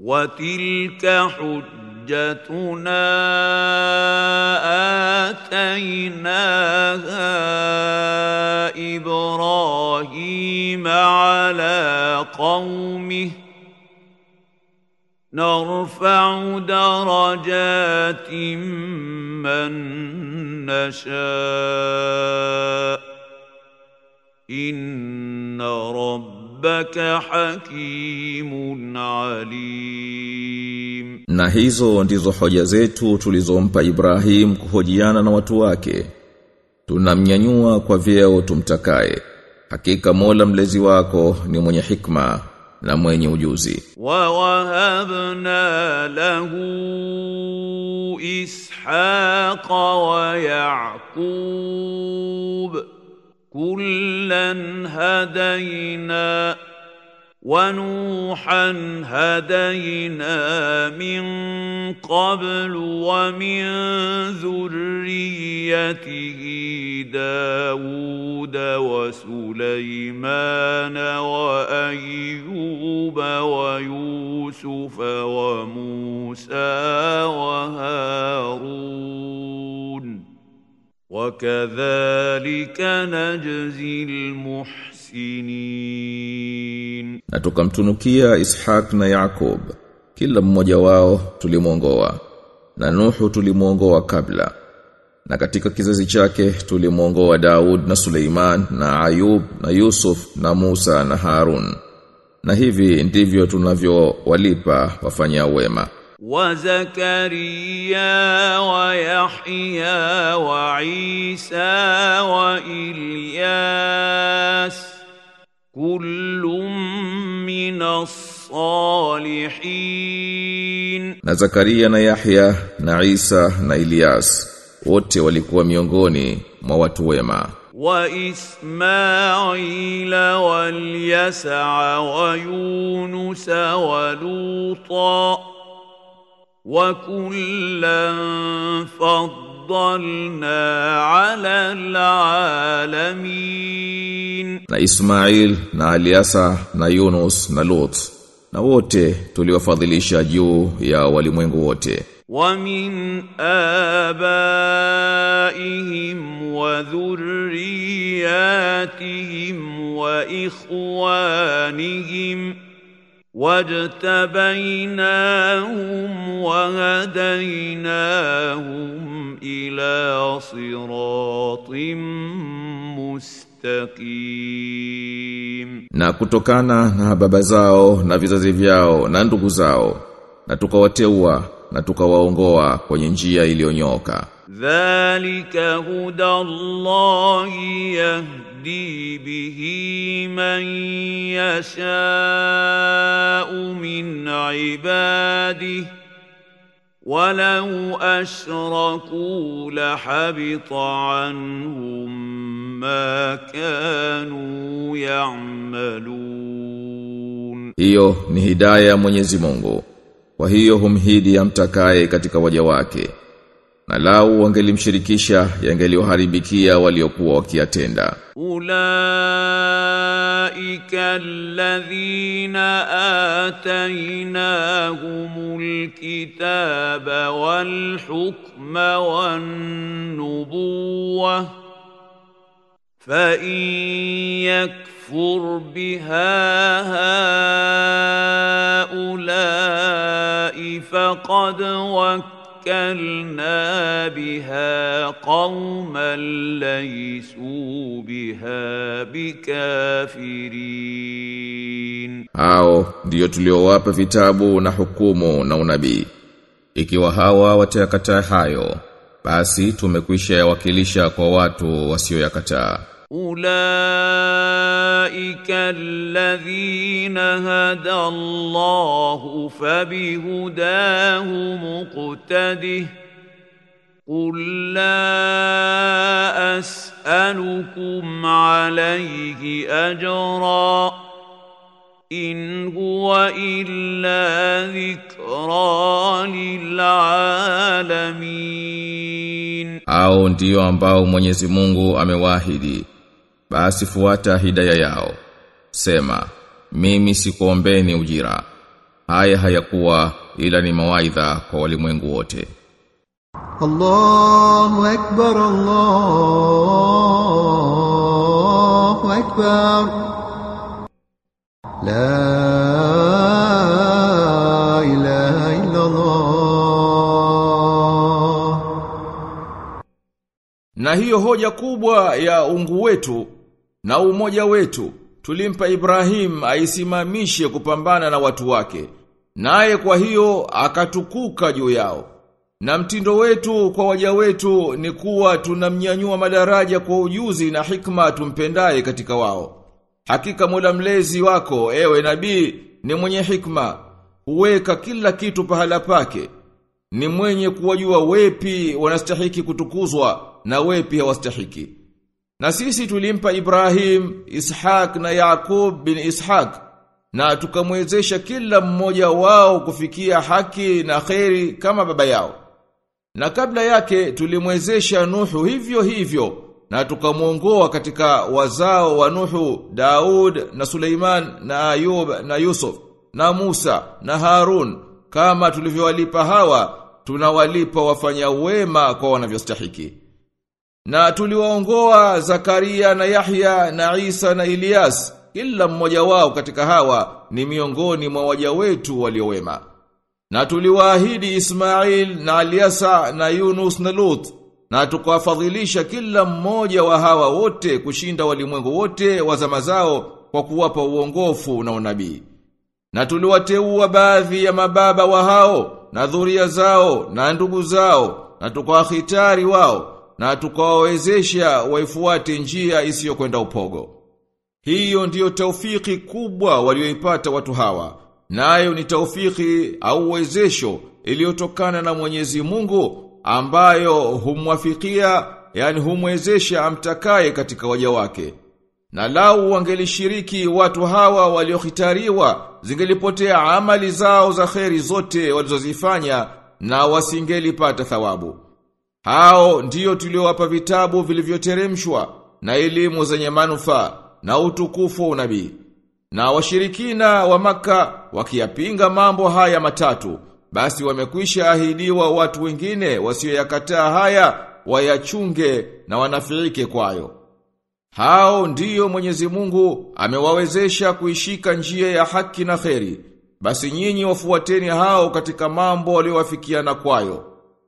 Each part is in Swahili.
وتلك حجتنا آتيناها إبراهيم على قومه نرفع درجات من نشاء إن rabbaka hakimun alim. Na hizo ndizo hoja zetu tulizompa Ibrahim kuhojiana na watu wake. Tunamnyanyua kwa vyeo tumtakaye. Hakika Mola mlezi wako ni mwenye hikma na mwenye ujuzi. Wa wahabna lahu Ishaqa wa Yaqub كلا هدينا ونوحا هدينا من قبل ومن ذريته داود وسليمان وأيوب ويوسف وموسى وهارون wakadhalika najzi muhsinin, na tukamtunukia Ishaq na Yakub kila mmoja wao tulimwongoa na Nuhu tulimwongoa kabla na katika kizazi chake tulimwongoa Daud na Suleiman na Ayub na Yusuf na Musa na Harun. Na hivi ndivyo tunavyowalipa wafanya wema. Wa Zakaria wa Yahya wa وعيسى والياس كل من الصالحين Na Zakaria na Yahya na Isa na Ilyas wote walikuwa miongoni mwa watu wema. وإسماعيل واليسع ويونس ولوطا وكلا فضلنا على العالمين na Ismail na Aliasa na Yunus na Lut na wote tuliwafadhilisha juu ya walimwengu wote ومن آبائهم وذرياتهم وإخوانهم wajtabainahum wahadainahum ila siratin mustaqim, na kutokana na baba zao na vizazi vyao na ndugu zao na tukawateua na tukawaongoa kwenye njia iliyonyoka. Dhalika hudallahi yahdi يهدي به من يشاء من عباده ولو أشركوا لحبط عنهم ما كانوا يعملون hiyo ni hidaya ya Mwenyezi Mungu kwa hiyo humhidi amtakaye katika waja wake na lau wangelimshirikisha yangeliwaharibikia waliokuwa wakiyatenda ulaika alladhina atainahumul kitaba wal hukma wan nubuwa fa in يكفر بها هؤلاء faqad وكل وكلنا بها قوما ليسوا بها بكافرين hao ndiyo tuliowapa vitabu na hukumu na unabii ikiwa hawa watayakataa hayo basi tumekwisha yawakilisha kwa watu wasioyakataa أولئك الذين هدى الله فبهداه مقتده قل لا أسألكم عليه أجرا إن هو إلا ذكرى للعالمين au ndiyo ambao Mwenyezi Mungu amewaahidi basi fuata hidaya yao sema mimi sikuombeni ujira haya hayakuwa ila ni mawaidha kwa walimwengu wote. Allahu akbar Allahu akbar. La ilaha illa Allah Na hiyo hoja kubwa ya ungu wetu na umoja wetu tulimpa Ibrahim aisimamishe kupambana na watu wake. Naye kwa hiyo akatukuka juu yao. Na mtindo wetu kwa waja wetu ni kuwa tunamnyanyua madaraja kwa ujuzi na hikma tumpendaye katika wao. Hakika Mola mlezi wako ewe nabii ni mwenye hikma, huweka kila kitu pahala pake. Ni mwenye kuwajua wepi wanastahiki kutukuzwa na wepi hawastahiki. Na sisi tulimpa Ibrahim, Ishaq na Yakub bin Ishaq na tukamwezesha kila mmoja wao kufikia haki na kheri kama baba yao. Na kabla yake tulimwezesha Nuhu hivyo hivyo na tukamwongoa katika wazao wa Nuhu, Daud na Suleiman na Ayub na Yusuf na Musa na Harun kama tulivyowalipa hawa tunawalipa wafanya wema kwa wanavyostahiki. Na tuliwaongoa Zakaria na Yahya na Isa na Elias kila mmoja wao katika hawa ni miongoni mwa waja wetu waliowema. Na tuliwaahidi Ismail na Aliasa na Yunus na Lut na tukawafadhilisha kila mmoja wa hawa wote kushinda walimwengu wote wa zama zao kwa kuwapa uongofu na unabii. Na tuliwateua baadhi ya mababa wa hao na dhuria zao na ndugu zao na tukawahitari wao na tukawawezesha waifuate njia isiyokwenda upogo. Hiyo ndiyo taufiki kubwa walioipata watu hawa. Nayo ni taufiki au uwezesho iliyotokana na Mwenyezi Mungu ambayo humwafikia yani humwezesha amtakaye katika waja wake. Na lau wangelishiriki watu hawa waliohitariwa zingelipotea amali zao za kheri zote walizozifanya na wasingelipata thawabu. Hao ndiyo tuliowapa vitabu vilivyoteremshwa na elimu zenye manufaa na utukufu wa unabii. Na washirikina wa maka wakiyapinga mambo haya matatu, basi wamekwisha ahidiwa watu wengine wasioyakataa haya wayachunge na wanafiike kwayo. Hao ndiyo Mwenyezi Mungu amewawezesha kuishika njia ya haki na kheri. Basi nyinyi wafuateni hao katika mambo waliowafikiana kwayo.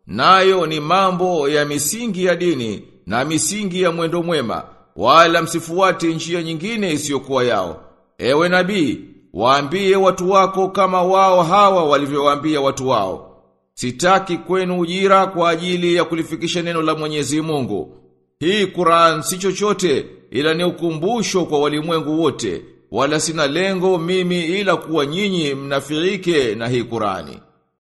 Nayo ni mambo ya misingi ya dini na misingi ya mwendo mwema, wala msifuati njia nyingine isiyokuwa yao. Ewe nabii, waambie watu wako kama wao hawa walivyowaambia watu wao. Sitaki kwenu ujira kwa ajili ya kulifikisha neno la Mwenyezi Mungu. Hii Qur'an si chochote ila ni ukumbusho kwa walimwengu wote, wala sina lengo mimi ila kuwa nyinyi mnafirike na hii Qur'ani.